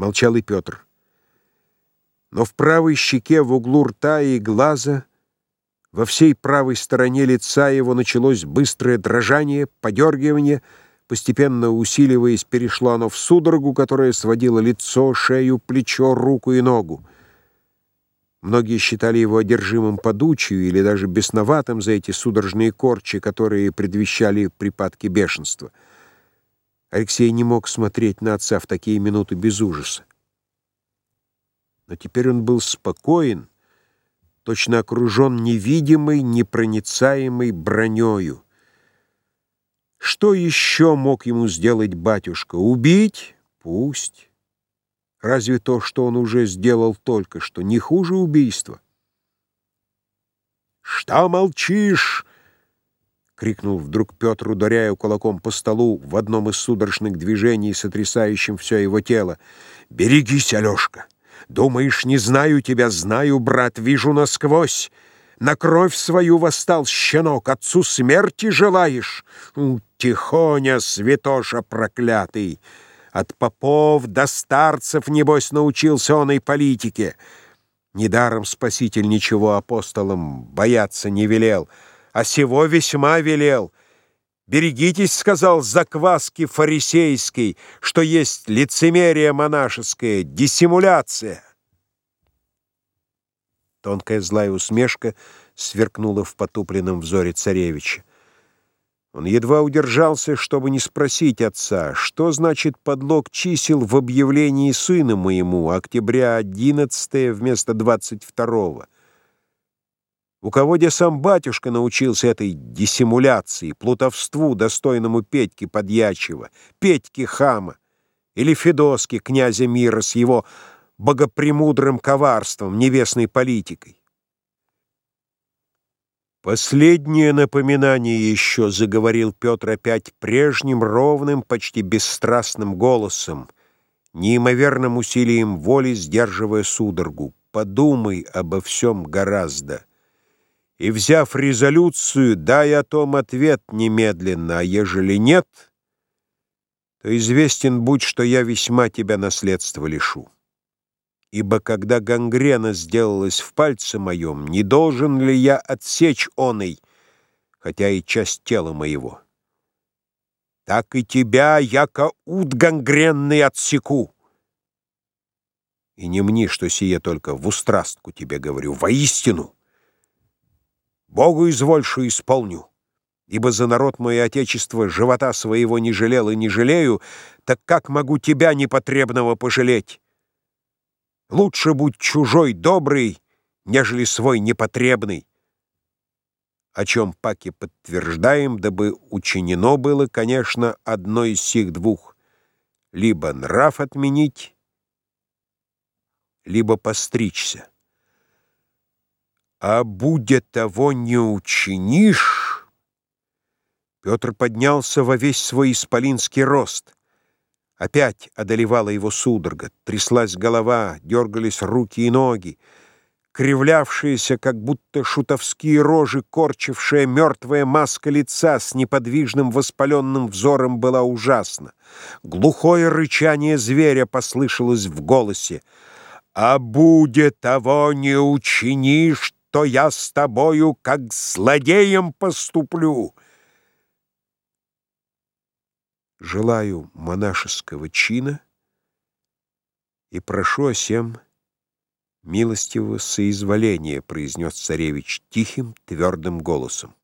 Молчал и Петр. Но в правой щеке, в углу рта и глаза, во всей правой стороне лица его началось быстрое дрожание, подергивание, постепенно усиливаясь, перешло оно в судорогу, которая сводила лицо, шею, плечо, руку и ногу. Многие считали его одержимым подучью или даже бесноватым за эти судорожные корчи, которые предвещали припадки бешенства. Алексей не мог смотреть на отца в такие минуты без ужаса. Но теперь он был спокоен, точно окружен невидимой, непроницаемой бронёю. Что еще мог ему сделать батюшка? Убить? Пусть. Разве то, что он уже сделал только что, не хуже убийства? «Что молчишь?» — крикнул вдруг Петр, ударяя кулаком по столу в одном из судорожных движений, сотрясающим все его тело. «Берегись, Алешка! Думаешь, не знаю тебя? Знаю, брат, вижу насквозь!» На кровь свою восстал щенок, отцу смерти желаешь? Тихоня, святоша проклятый! От попов до старцев, небось, научился он и политике. Недаром Спаситель ничего апостолам бояться не велел, а сего весьма велел. «Берегитесь, — сказал, — закваски фарисейской, что есть лицемерие монашеское, диссимуляция». Тонкая злая усмешка сверкнула в потупленном взоре царевича. Он едва удержался, чтобы не спросить отца, что значит подлог чисел в объявлении сына моему, октября 11 вместо 22-го. У кого где сам батюшка научился этой диссимуляции, плутовству, достойному Петьки Подьячева, Петьки Хама или Федоски, князя мира, с его богопремудрым коварством, небесной политикой? Последнее напоминание еще заговорил Петр опять прежним, ровным, почти бесстрастным голосом, неимоверным усилием воли сдерживая судорогу. Подумай обо всем гораздо. И, взяв резолюцию, дай о том ответ немедленно, а ежели нет, то известен будь, что я весьма тебя наследства лишу. Ибо когда гангрена сделалась в пальце моем, не должен ли я отсечь оной, хотя и часть тела моего? Так и тебя, яко ут гангренный, отсеку. И не мне, что сие только в устрастку тебе говорю, воистину. Богу извольшу исполню, ибо за народ мое отечество живота своего не жалел и не жалею, так как могу тебя непотребного пожалеть? Лучше будь чужой добрый, нежели свой непотребный. О чем паки подтверждаем, дабы учинено было, конечно, одно из сих двух. Либо нрав отменить, либо постричься. А будет того не учинишь... Петр поднялся во весь свой исполинский рост — Опять одолевала его судорога, тряслась голова, дергались руки и ноги. Кривлявшаяся, как будто шутовские рожи, корчившая мертвая маска лица с неподвижным воспаленным взором была ужасна. Глухое рычание зверя послышалось в голосе. «А будет того не учинишь, то я с тобою как злодеем поступлю!» желаю монашеского чина и прошу о сем милостивого соизволения, произнес царевич тихим, твердым голосом.